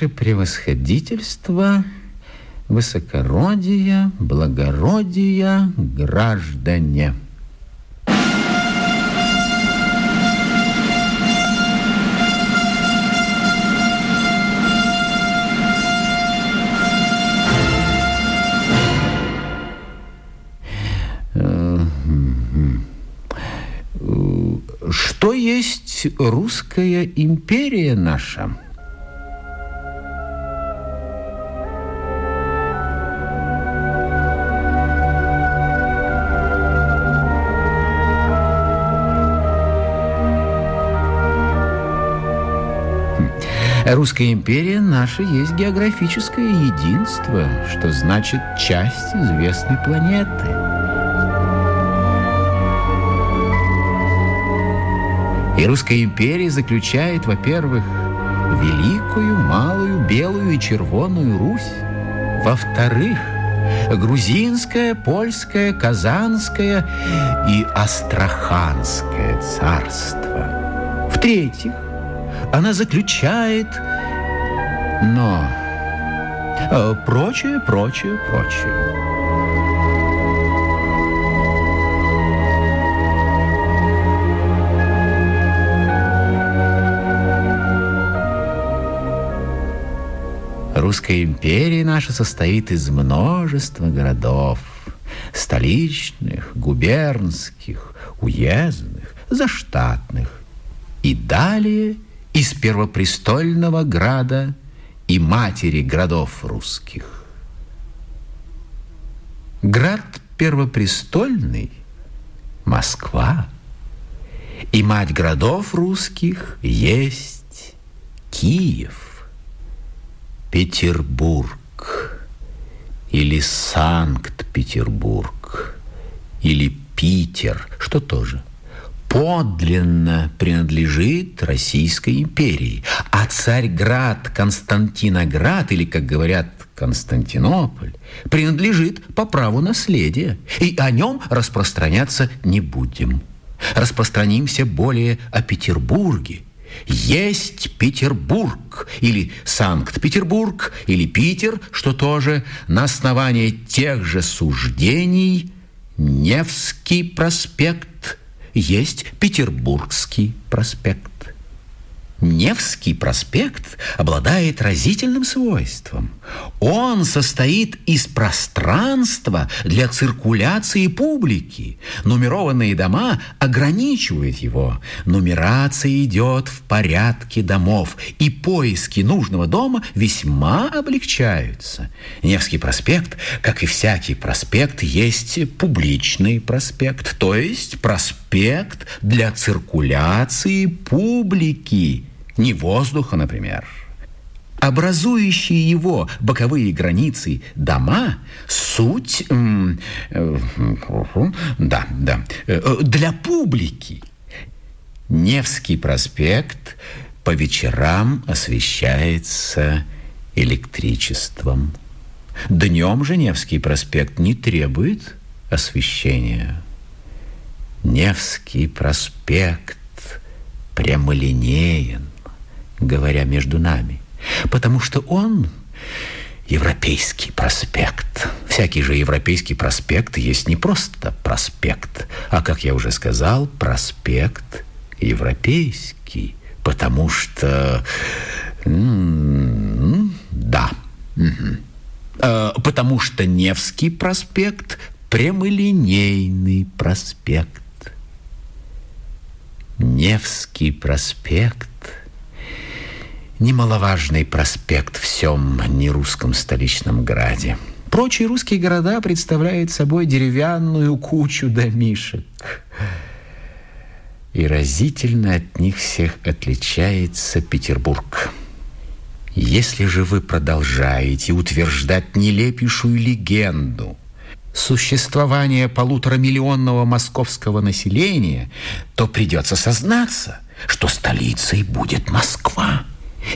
Ваше превосходительство, высокородие, благородие, граждане. Что есть русская империя наша? Русская империя наша есть географическое единство, что значит часть известной планеты. И Русская империя заключает, во-первых, Великую, Малую, Белую и Червоную Русь. Во-вторых, Грузинское, Польское, Казанское и Астраханское царство. В-третьих, она заключает, но э, прочее, прочее, прочее. Русская империя наша состоит из множества городов, столичных, губернских, уездных, заштатных. И далее – из первопрестольного града и матери городов русских. Град первопрестольный – Москва, и мать городов русских есть Киев, Петербург или Санкт-Петербург или Питер, что тоже – подлинно принадлежит Российской империи. А Царьград, Константиноград, или, как говорят, Константинополь, принадлежит по праву наследия. И о нем распространяться не будем. Распространимся более о Петербурге. Есть Петербург, или Санкт-Петербург, или Питер, что тоже на основании тех же суждений Невский проспект есть Петербургский проспект. Невский проспект обладает разительным свойством. Он состоит из пространства для циркуляции публики. Нумерованные дома ограничивают его. Нумерация идет в порядке домов, и поиски нужного дома весьма облегчаются. Невский проспект, как и всякий проспект, есть публичный проспект, то есть проспект для циркуляции публики не воздуха, например. Образующие его боковые границы дома – суть, э, да, да, э, для публики. Невский проспект по вечерам освещается электричеством. Днем же Невский проспект не требует освещения. Невский проспект прямолинеен говоря между нами, потому что он Европейский проспект. Всякий же Европейский проспект есть не просто проспект, а, как я уже сказал, проспект европейский, потому что... Да. Потому что Невский проспект прямолинейный проспект. Невский проспект немаловажный проспект в всем нерусском столичном граде. Прочие русские города представляют собой деревянную кучу домишек. И разительно от них всех отличается Петербург. Если же вы продолжаете утверждать нелепейшую легенду существования полуторамиллионного московского населения, то придется сознаться, что столицей будет Москва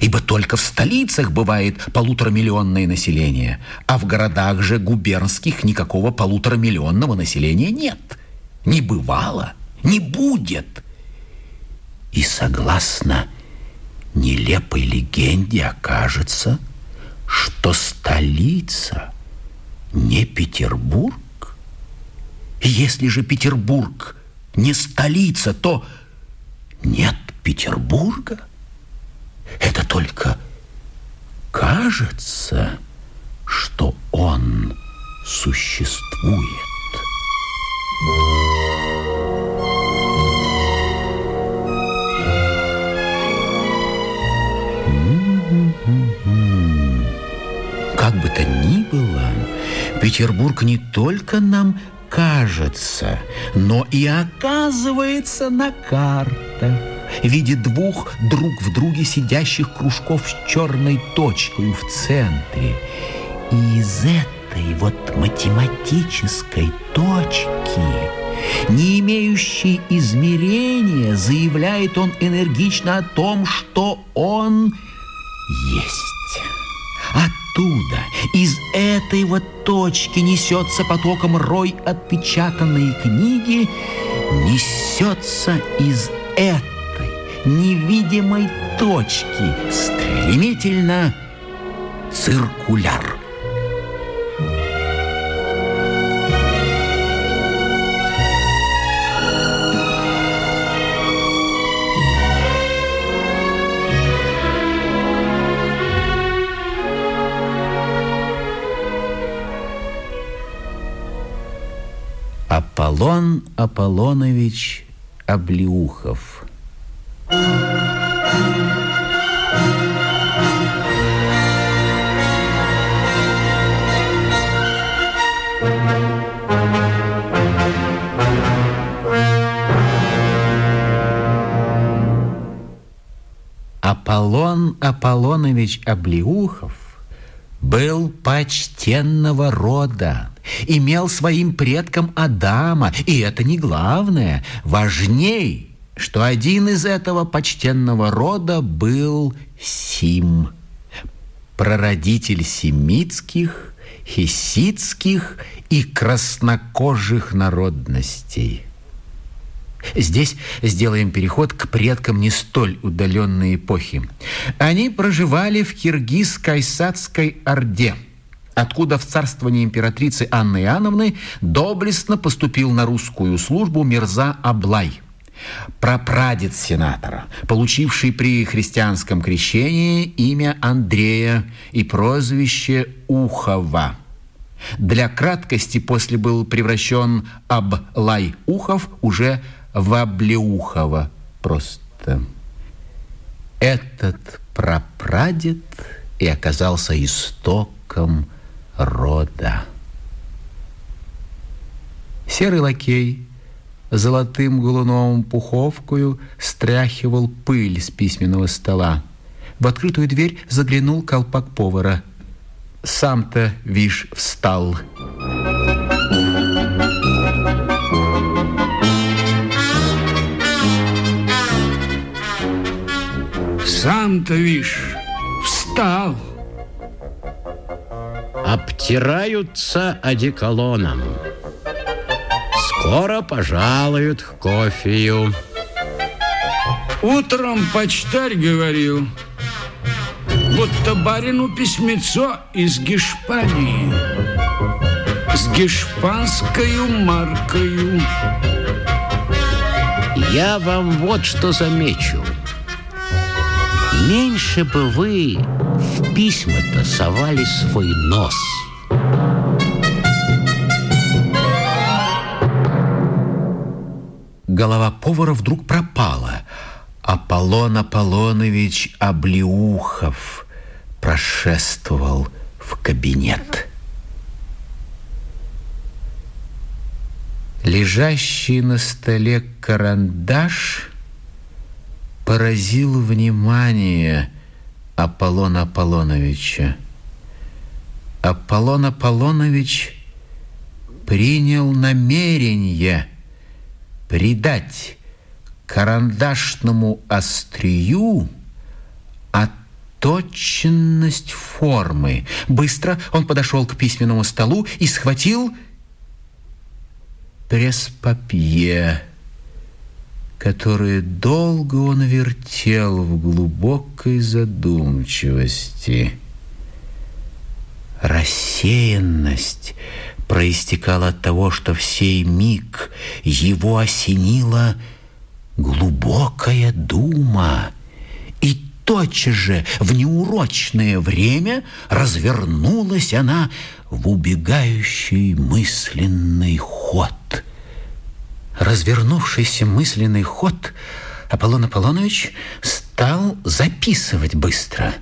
ибо только в столицах бывает полуторамиллионное население, а в городах же губернских никакого полуторамиллионного населения нет. Не бывало, не будет. И согласно нелепой легенде окажется, что столица не Петербург? Если же Петербург не столица, то нет Петербурга. Это только кажется, что он существует. Как бы то ни Петербург не только нам кажется, но и оказывается на картах в виде двух друг в друге сидящих кружков с черной точкой в центре. И из этой вот математической точки, не имеющей измерения, заявляет он энергично о том, что он есть. Оттуда, из этой вот точки несется потоком рой отпечатанной книги, несется из этой невидимой точки стремительно циркуляр. Аполлон Аполлонович Облеухов. Аполлон Аполлонович Облеухов был почтенного рода, имел своим предком Адама, и это не главное, важней, что один из этого почтенного рода был Сим, прародитель семитских, хесситских и краснокожих народностей. Здесь сделаем переход к предкам не столь удаленной эпохи. Они проживали в Киргиз-Кайсадской Орде, откуда в царствование императрицы Анны Иоанновны доблестно поступил на русскую службу Мирза Аблай – прапрадед сенатора, получивший при христианском крещении имя Андрея и прозвище Ухова. Для краткости после был превращен Аблай Ухов уже Ваблеухова просто. Этот прапрадед и оказался истоком рода. Серый лакей золотым голуновым пуховкою стряхивал пыль с письменного стола. В открытую дверь заглянул колпак повара. Сам-то, вишь, встал. Сам-то, вишь, встал. Обтираются одеколоном. Скоро пожалуют к кофею. Утром почтарь говорил, будто барину письмецо из Гешпании с гешпанскою маркою. Я вам вот что замечу. Меньше бы вы в письма-то совали свой нос. Голова повара вдруг пропала. Аполлон Аполлонович Облеухов прошествовал в кабинет. Лежащий на столе карандаш – поразил внимание Аполлона Аполлоновича. Аполлон Аполлонович принял намерение придать карандашному острию оточенность формы. Быстро он подошел к письменному столу и схватил пресс-папье которые долго он вертел в глубокой задумчивости. Рассеянность проистекала от того, что в сей миг его осенила глубокая дума, и тотчас же в неурочное время развернулась она в убегающий мысленный ход – развернувшийся мысленный ход Аполлон Аполлонович стал записывать быстро.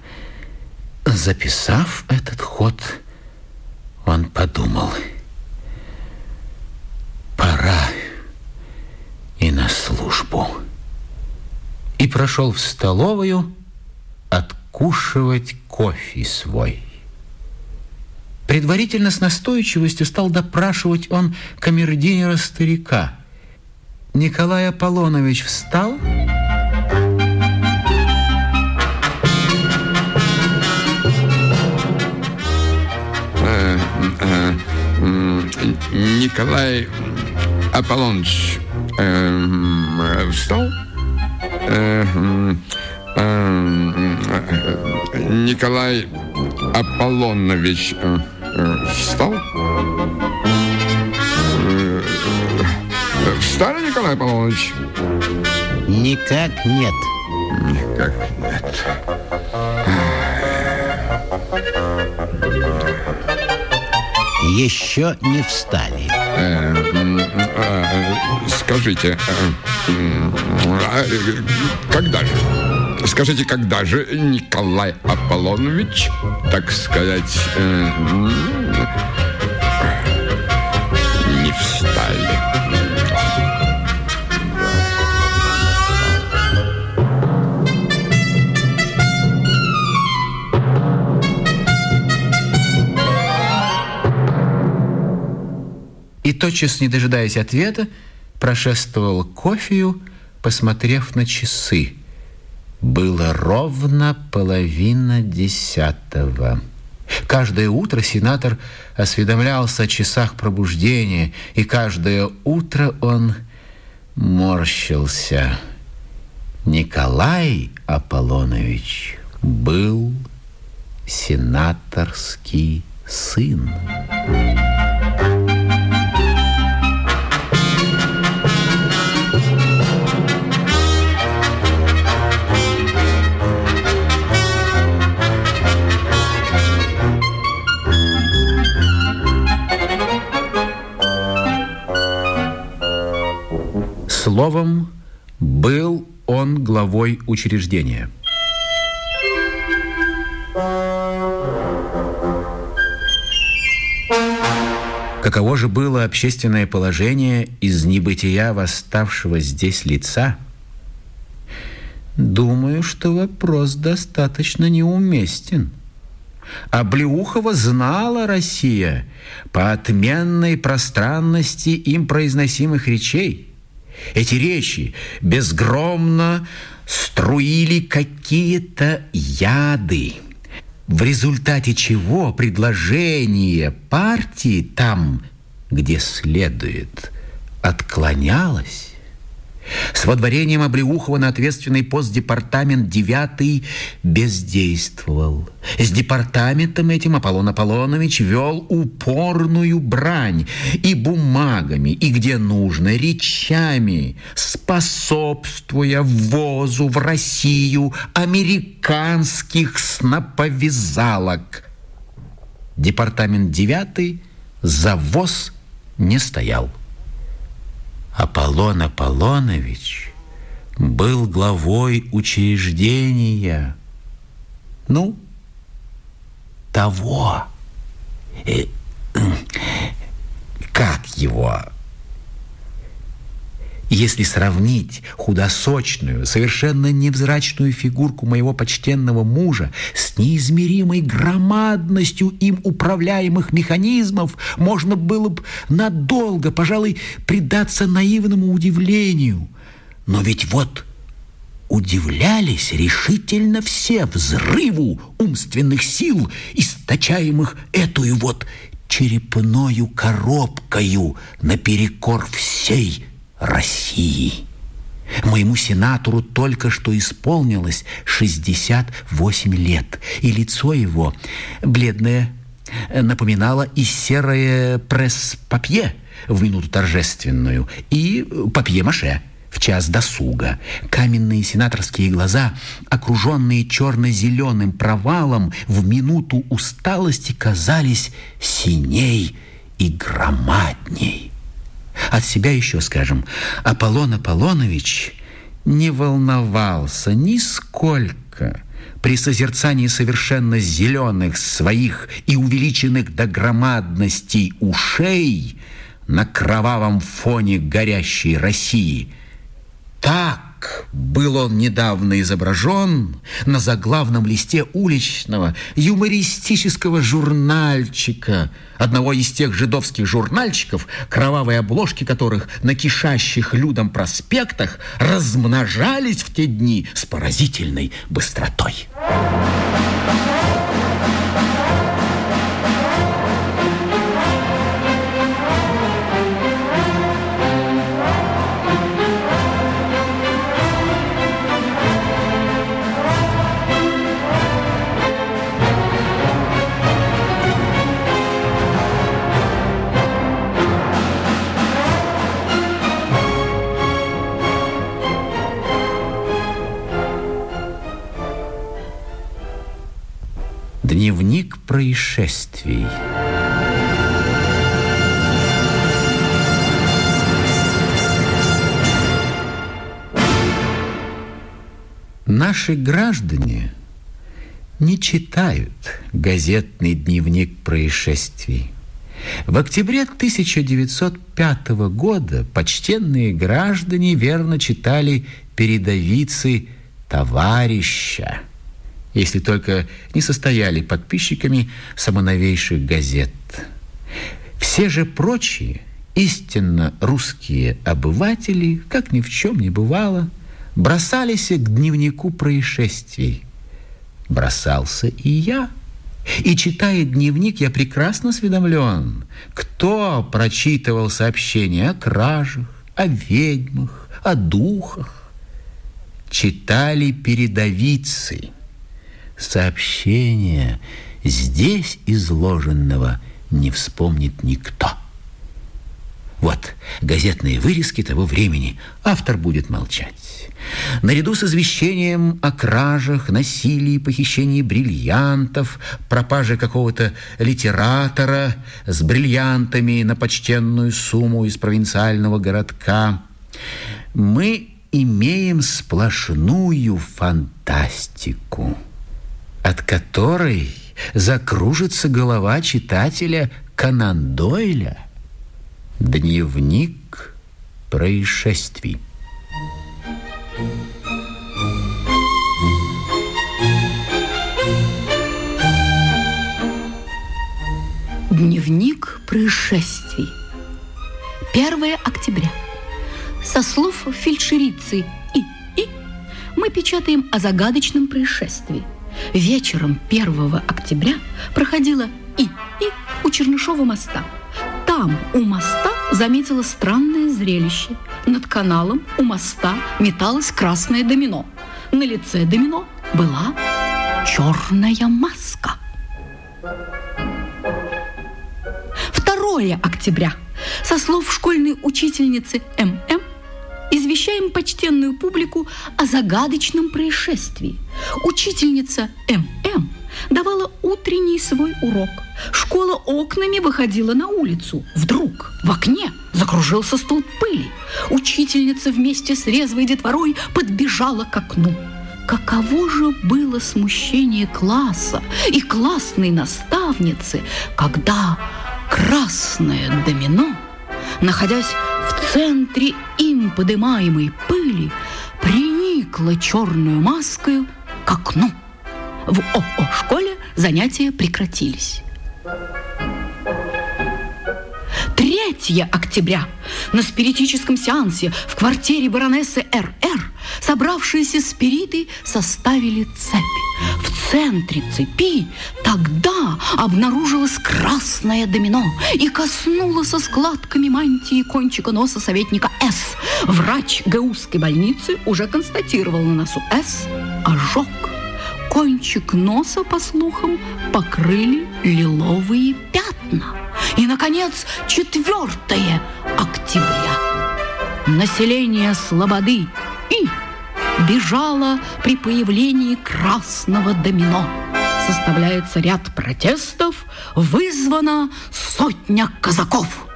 Записав этот ход, он подумал, пора и на службу. И прошел в столовую откушивать кофе свой. Предварительно с настойчивостью стал допрашивать он камердинера старика – Николай Аполлонович встал? Э, э, Николай Аполлонович э, встал? Николай Аполлонович встал? Встали, Николай Павлович? Никак нет. Никак нет. Еще не встали. Э, э, скажите, э, а, когда же? Скажите, когда же Николай Аполлонович, так сказать, тотчас не дожидаясь ответа, прошествовал кофею, посмотрев на часы. Было ровно половина десятого. Каждое утро сенатор осведомлялся о часах пробуждения, и каждое утро он морщился. Николай Аполлонович был сенаторский сын. Словом, был он главой учреждения. Каково же было общественное положение из небытия восставшего здесь лица? Думаю, что вопрос достаточно неуместен. А Блеухова знала Россия по отменной пространности им произносимых речей – эти речи безгромно струили какие-то яды, в результате чего предложение партии там, где следует, отклонялось с водворением Облеухова на ответственный пост департамент 9 бездействовал. С департаментом этим Аполлон Аполлонович вел упорную брань и бумагами, и где нужно, речами, способствуя ввозу в Россию американских сноповязалок. Департамент 9 за ввоз не стоял. Аполлон Аполлонович был главой учреждения. Ну, того. Э, как его? Если сравнить худосочную, совершенно невзрачную фигурку моего почтенного мужа с неизмеримой громадностью им управляемых механизмов, можно было бы надолго, пожалуй, предаться наивному удивлению. Но ведь вот удивлялись решительно все взрыву умственных сил, источаемых эту вот черепною коробкою наперекор всей России. Моему сенатору только что исполнилось 68 лет, и лицо его, бледное, напоминало и серое пресс-папье в минуту торжественную, и папье-маше в час досуга. Каменные сенаторские глаза, окруженные черно-зеленым провалом, в минуту усталости казались синей и громадней. От себя еще скажем, Аполлон Аполлонович не волновался нисколько при созерцании совершенно зеленых своих и увеличенных до громадностей ушей на кровавом фоне горящей России. Так был он недавно изображен на заглавном листе уличного юмористического журнальчика, одного из тех жидовских журнальчиков, кровавые обложки которых на кишащих людом проспектах размножались в те дни с поразительной быстротой. Дневник происшествий. Наши граждане не читают газетный дневник происшествий. В октябре 1905 года почтенные граждане верно читали передовицы «Товарища», если только не состояли подписчиками самоновейших газет. Все же прочие, истинно русские обыватели, как ни в чем не бывало, бросались к дневнику происшествий. Бросался и я. И читая дневник, я прекрасно осведомлен, кто прочитывал сообщения о кражах, о ведьмах, о духах. Читали передовицы – сообщения здесь изложенного не вспомнит никто. Вот газетные вырезки того времени. Автор будет молчать. Наряду с извещением о кражах, насилии, похищении бриллиантов, пропаже какого-то литератора с бриллиантами на почтенную сумму из провинциального городка, мы имеем сплошную фантастику от которой закружится голова читателя Конан Дойля. Дневник происшествий. Дневник происшествий. 1 октября. Со слов фельдшерицы «и» «и» мы печатаем о загадочном происшествии – Вечером 1 октября проходила и и у Чернышова моста. Там у моста заметила странное зрелище. Над каналом у моста металось красное домино. На лице домино была черная маска. 2 октября. Со слов школьной учительницы ММ извещаем почтенную публику о загадочном происшествии. Учительница ММ давала утренний свой урок. Школа окнами выходила на улицу. Вдруг в окне закружился столб пыли. Учительница вместе с резвой детворой подбежала к окну. Каково же было смущение класса и классной наставницы, когда красное домино, находясь в центре им подымаемой пыли приникла черную маской окну. В ОО-школе занятия прекратились. 3 3 октября на спиритическом сеансе в квартире баронессы Р.Р. собравшиеся спириты составили цепь. В центре цепи тогда обнаружилось красное домино и коснуло со складками мантии кончика носа советника С. Врач ГУСской больницы уже констатировал на носу С ожог. Кончик носа, по слухам, покрыли лиловые пятна. И, наконец, 4 октября. Население Слободы и бежало при появлении красного домино. Составляется ряд протестов, вызвана сотня казаков.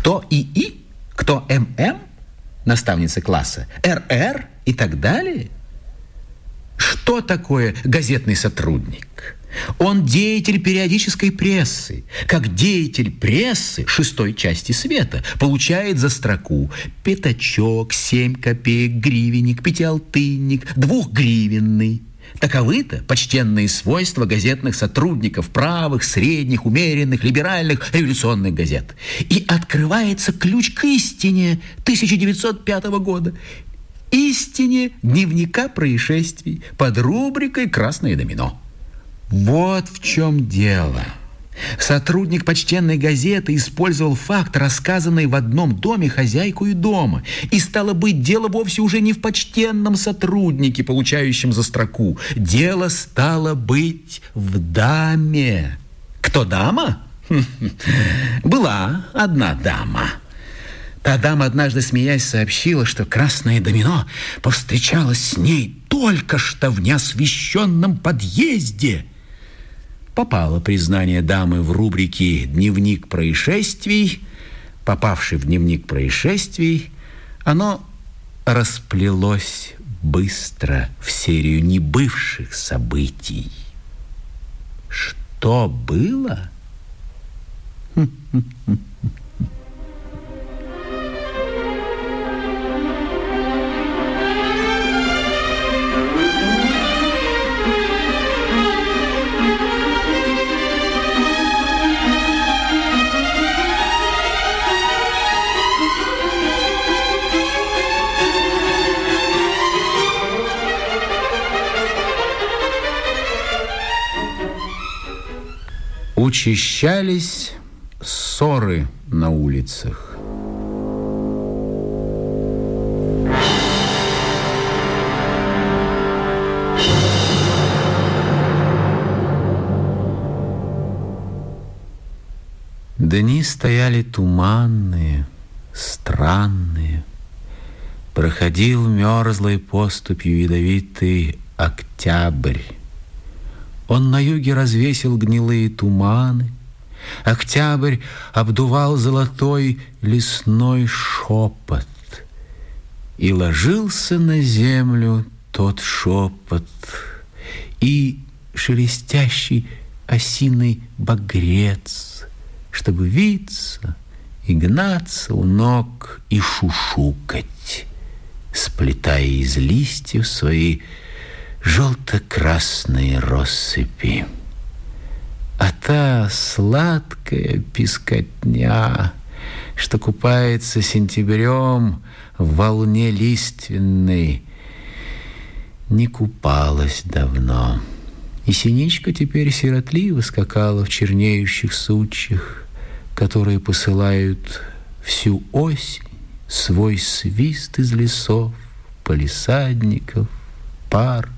Кто ИИ, кто ММ, наставница класса, РР и так далее – что такое газетный сотрудник? Он деятель периодической прессы. Как деятель прессы шестой части света получает за строку пятачок, семь копеек, гривенник, пятиалтынник, двухгривенный. Таковы-то почтенные свойства газетных сотрудников правых, средних, умеренных, либеральных, революционных газет. И открывается ключ к истине 1905 года истине дневника происшествий под рубрикой «Красное домино». Вот в чем дело. Сотрудник почтенной газеты использовал факт, рассказанный в одном доме хозяйку и дома. И стало быть, дело вовсе уже не в почтенном сотруднике, получающем за строку. Дело стало быть в даме. Кто дама? Была одна дама. Та дама однажды, смеясь, сообщила, что красное домино повстречалось с ней только что в неосвещенном подъезде. Попало признание дамы в рубрике «Дневник происшествий». Попавший в дневник происшествий, оно расплелось быстро в серию небывших событий. Что было? Учащались ссоры на улицах. Дни стояли туманные, странные. Проходил мерзлой поступью ядовитый октябрь. Он на юге развесил гнилые туманы. Октябрь обдувал золотой лесной шепот. И ложился на землю тот шепот, И шелестящий осиный багрец, Чтобы виться и гнаться у ног и шушукать, Сплетая из листьев свои желто-красные россыпи. А та сладкая пескотня, что купается сентябрем в волне лиственной, не купалась давно. И синичка теперь сиротливо скакала в чернеющих сучьях, которые посылают всю осень свой свист из лесов, полисадников, пар,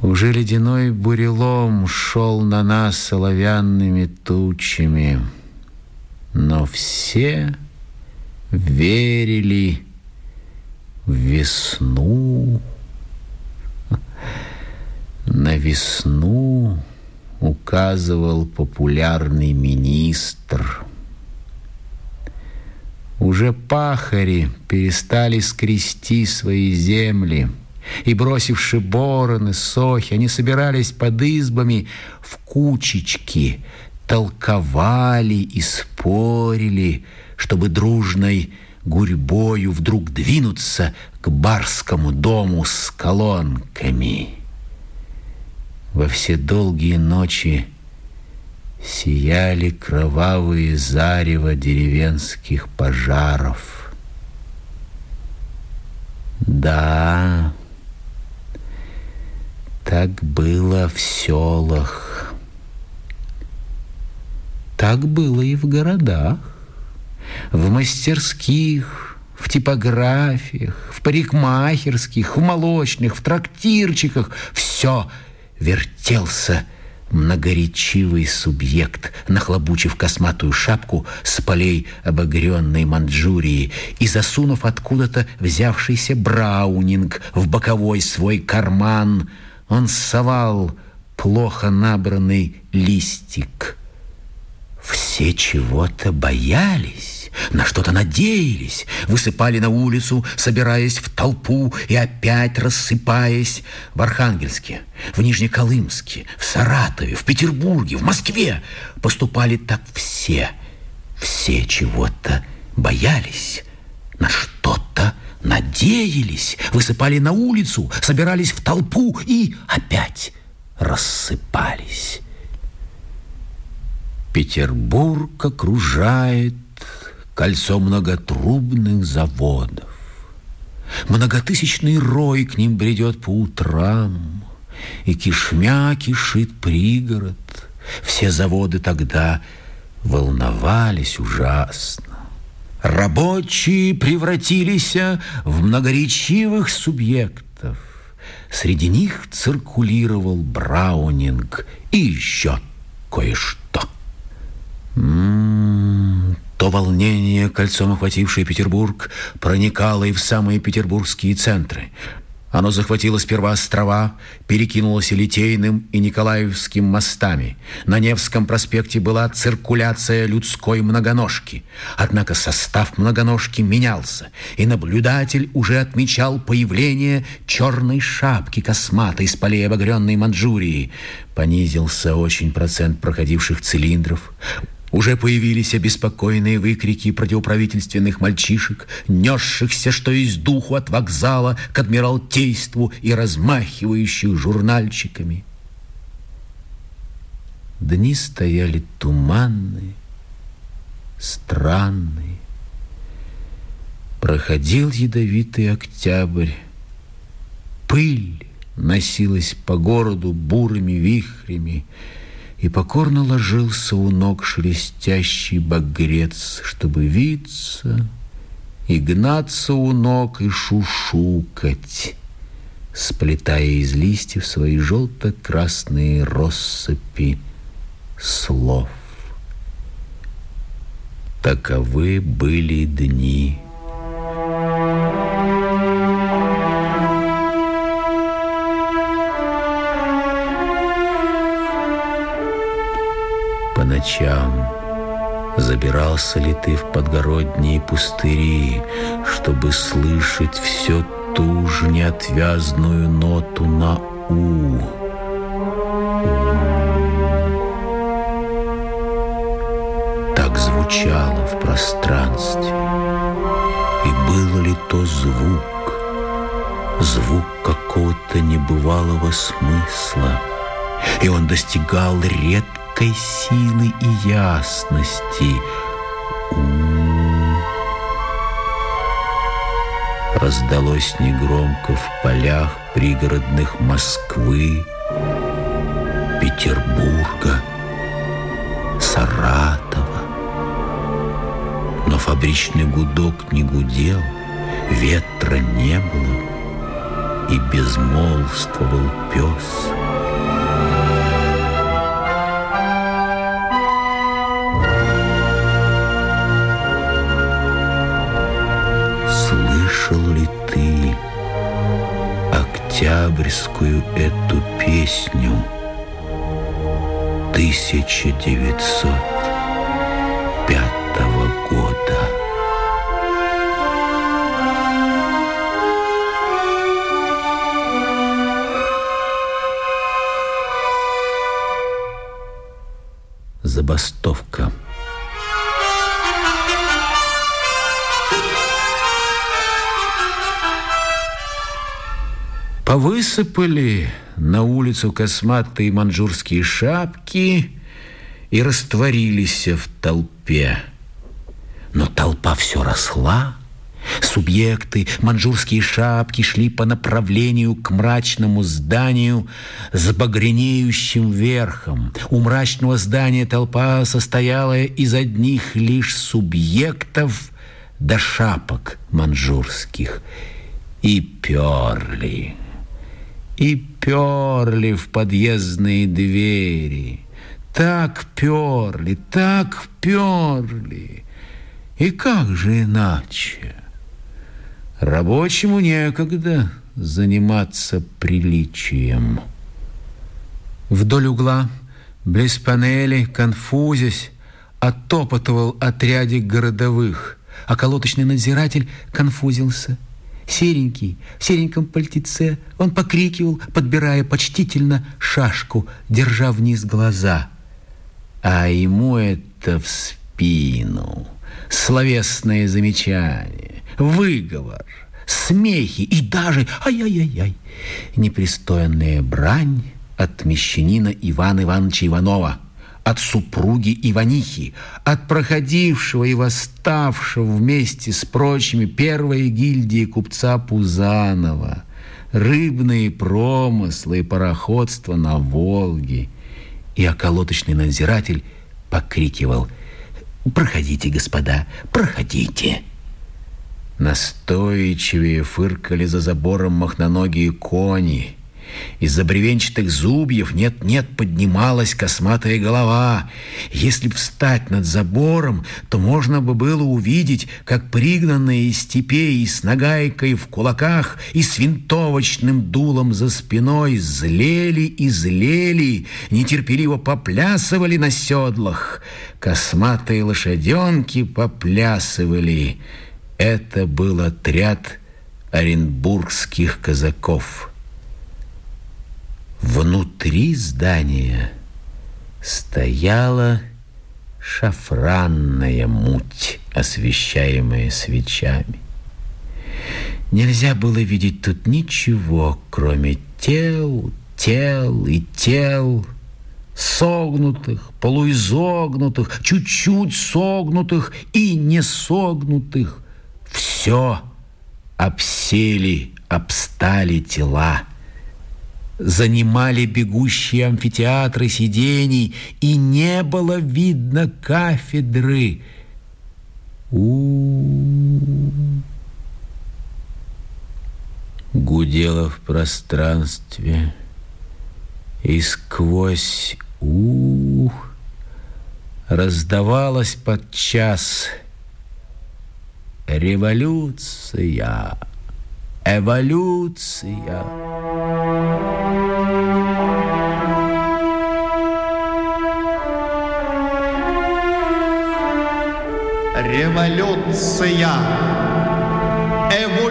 Уже ледяной бурелом шел на нас соловянными тучами, но все верили в весну. На весну указывал популярный министр. Уже пахари перестали скрести свои земли – и, бросивши бороны, сохи, они собирались под избами в кучечки, толковали и спорили, чтобы дружной гурьбою вдруг двинуться к барскому дому с колонками. Во все долгие ночи сияли кровавые зарево деревенских пожаров. Да, так было в селах. Так было и в городах, в мастерских, в типографиях, в парикмахерских, в молочных, в трактирчиках. Все вертелся многоречивый субъект, нахлобучив косматую шапку с полей обогренной Манчжурии и засунув откуда-то взявшийся браунинг в боковой свой карман, он совал плохо набранный листик. Все чего-то боялись на что-то надеялись, высыпали на улицу, собираясь в толпу и опять рассыпаясь в Архангельске, в Нижнеколымске, в Саратове, в Петербурге, в Москве. Поступали так все. Все чего-то боялись, на что-то надеялись, высыпали на улицу, собирались в толпу и опять рассыпались. Петербург окружает кольцо многотрубных заводов. Многотысячный рой к ним бредет по утрам, и кишмя кишит пригород. Все заводы тогда волновались ужасно. Рабочие превратились в многоречивых субъектов. Среди них циркулировал Браунинг и еще кое-что. М-м, то волнение, кольцом охватившее Петербург, проникало и в самые петербургские центры. Оно захватило сперва острова, перекинулось Литейным и Николаевским мостами. На Невском проспекте была циркуляция людской многоножки. Однако состав многоножки менялся, и наблюдатель уже отмечал появление черной шапки косматой с полей обогренной Манчжурии. Понизился очень процент проходивших цилиндров. Уже появились обеспокоенные выкрики противоправительственных мальчишек, несшихся, что из духу от вокзала к адмиралтейству и размахивающих журнальчиками. Дни стояли туманные, странные. Проходил ядовитый октябрь. Пыль носилась по городу бурыми вихрями, и покорно ложился у ног шелестящий багрец, чтобы виться и гнаться у ног и шушукать, сплетая из листьев свои желто-красные россыпи слов. Таковы были дни ночам? Забирался ли ты в подгородние пустыри, чтобы слышать все ту же неотвязную ноту на «у»? Так звучало в пространстве. И был ли то звук, звук какого-то небывалого смысла, и он достигал редкого великой силы и ясности. У Раздалось негромко в полях пригородных Москвы, Петербурга, Саратова. Но фабричный гудок не гудел, ветра не было, и безмолвствовал пес. Октябрьскую эту песню 1905 года. Забастовка. Повысыпали на улицу косматые манжурские шапки и растворились в толпе. Но толпа все росла, Субъекты, манжурские шапки шли по направлению к мрачному зданию с багренеющим верхом. У мрачного здания толпа состояла из одних лишь субъектов до шапок манжурских. И перли, и перли в подъездные двери. Так перли, так перли. И как же иначе? Рабочему некогда заниматься приличием. Вдоль угла, близ панели, конфузясь, оттопотывал отрядик городовых, а колоточный надзиратель конфузился. Серенький, в сереньком пальтеце, он покрикивал, подбирая почтительно шашку, держа вниз глаза. А ему это в спину. Словесное замечание выговор, смехи и даже, ай-яй-яй-яй, непристойная брань от мещанина Ивана Ивановича Иванова, от супруги Иванихи, от проходившего и восставшего вместе с прочими первой гильдии купца Пузанова, рыбные промыслы и пароходство на Волге. И околоточный надзиратель покрикивал «Проходите, господа, проходите!» Настойчивее фыркали за забором махноногие кони. Из-за бревенчатых зубьев нет-нет поднималась косматая голова. Если встать над забором, то можно бы было увидеть, как пригнанные из степей с нагайкой в кулаках и с винтовочным дулом за спиной злели и злели, нетерпеливо поплясывали на седлах. Косматые лошаденки поплясывали — это был отряд оренбургских казаков. Внутри здания стояла шафранная муть, освещаемая свечами. Нельзя было видеть тут ничего, кроме тел, тел и тел, согнутых, полуизогнутых, чуть-чуть согнутых и не согнутых – все обсели, обстали тела. Занимали бегущие амфитеатры сидений, и не было видно кафедры. У, гудело в пространстве, и сквозь у раздавалось подчас — Революция, эволюция. Революция, эволюция,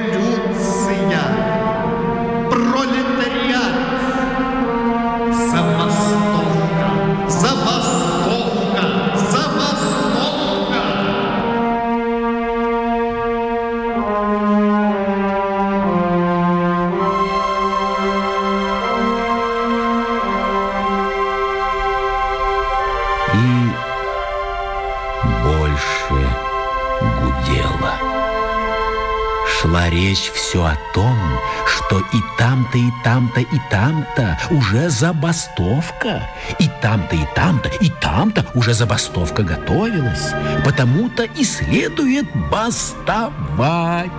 там-то, и там-то, уже забастовка. И там-то, и там-то, и там-то уже забастовка готовилась. Потому-то и следует бастовать.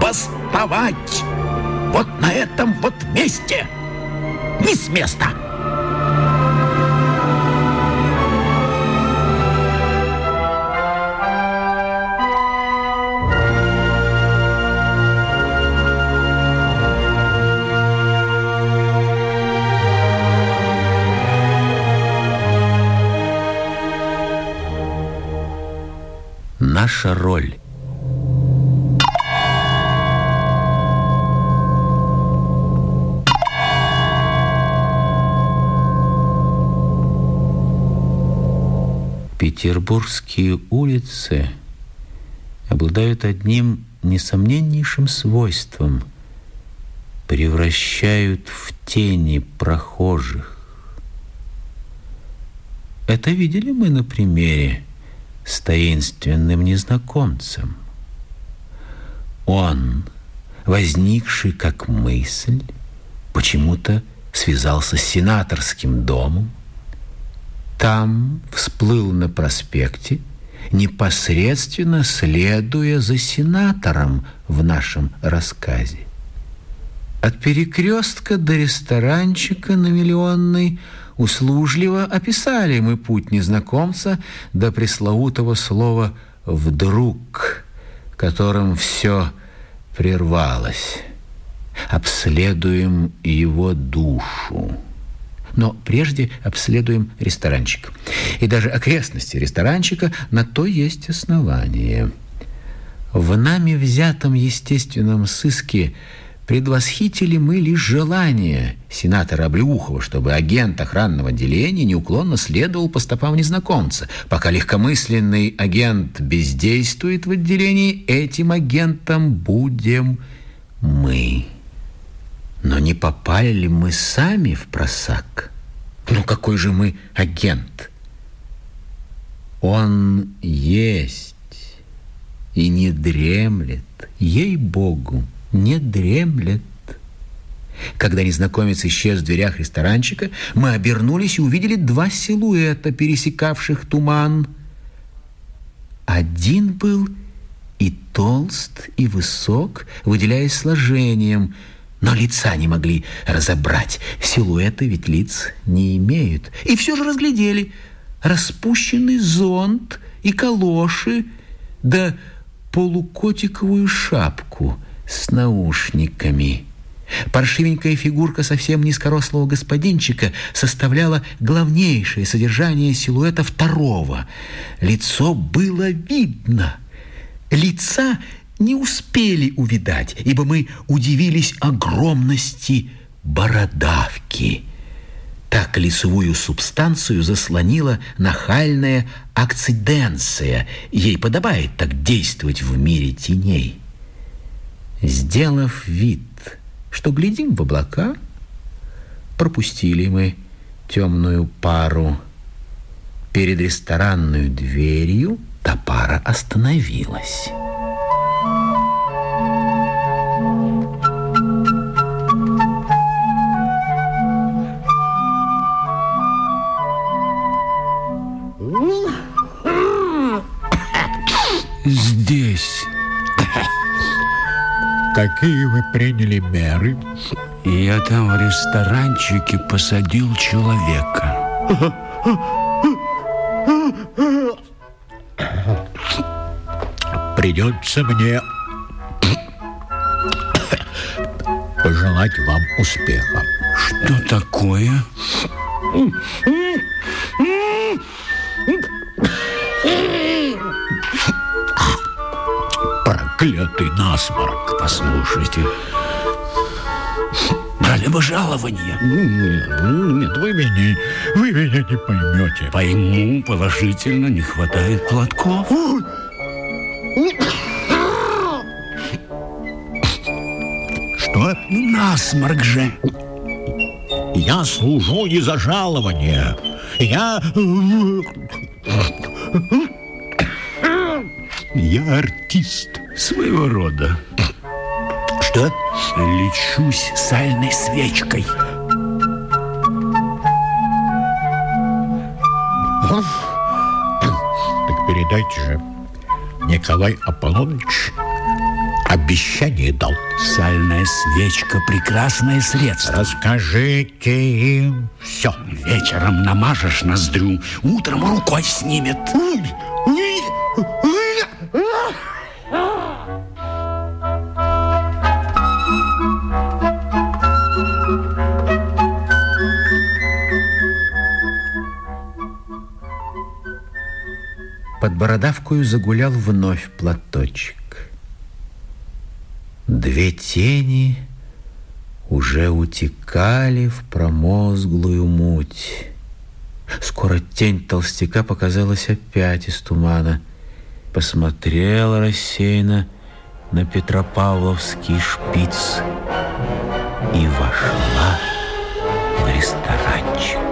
Бастовать. Вот на этом вот месте. Не с места. Наша роль Петербургские улицы обладают одним несомненнейшим свойством. превращают в тени прохожих. Это видели мы на примере с таинственным незнакомцем. Он, возникший как мысль, почему-то связался с сенаторским домом, там всплыл на проспекте, непосредственно следуя за сенатором в нашем рассказе. От перекрестка до ресторанчика на Миллионной услужливо описали мы путь незнакомца до пресловутого слова «вдруг», которым все прервалось. Обследуем его душу. Но прежде обследуем ресторанчик. И даже окрестности ресторанчика на то есть основание. В нами взятом естественном сыске предвосхитили мы лишь желание сенатора Облеухова, чтобы агент охранного отделения неуклонно следовал по стопам незнакомца. Пока легкомысленный агент бездействует в отделении, этим агентом будем мы. Но не попали ли мы сами в просак? Ну какой же мы агент? Он есть и не дремлет, ей-богу, не дремлет. Когда незнакомец исчез в дверях ресторанчика, мы обернулись и увидели два силуэта, пересекавших туман. Один был и толст, и высок, выделяясь сложением – но лица не могли разобрать. Силуэты ведь лиц не имеют. И все же разглядели распущенный зонт и калоши, да полукотиковую шапку с наушниками. Паршивенькая фигурка совсем низкорослого господинчика составляла главнейшее содержание силуэта второго. Лицо было видно. Лица не успели увидать, ибо мы удивились огромности бородавки. Так лицевую субстанцию заслонила нахальная акциденция. Ей подобает так действовать в мире теней. Сделав вид, что глядим в облака, пропустили мы темную пару. Перед ресторанной дверью та пара остановилась. Здесь. Какие вы приняли меры? Я там в ресторанчике посадил человека. Придется мне пожелать вам успеха. Что такое? Проклятый насморк. Послушайте, брали бы жалование. Нет, вы меня, вы меня не поймете. Пойму, положительно, не хватает платков. Что? Насморк же. Я служу не за жалование. Я... Я артист. Своего рода. Что? Лечусь сальной свечкой. Так передайте же. Николай Аполлоныч обещание дал. Сальная свечка – прекрасное средство. Расскажите им все. Вечером намажешь ноздрю, утром рукой снимет. Под бородавкою загулял вновь платочек. Две тени уже утекали в промозглую муть. Скоро тень толстяка показалась опять из тумана. Посмотрела рассеянно на Петропавловский шпиц. и вошла в ресторанчик.